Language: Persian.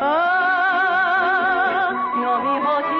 آه نبی بود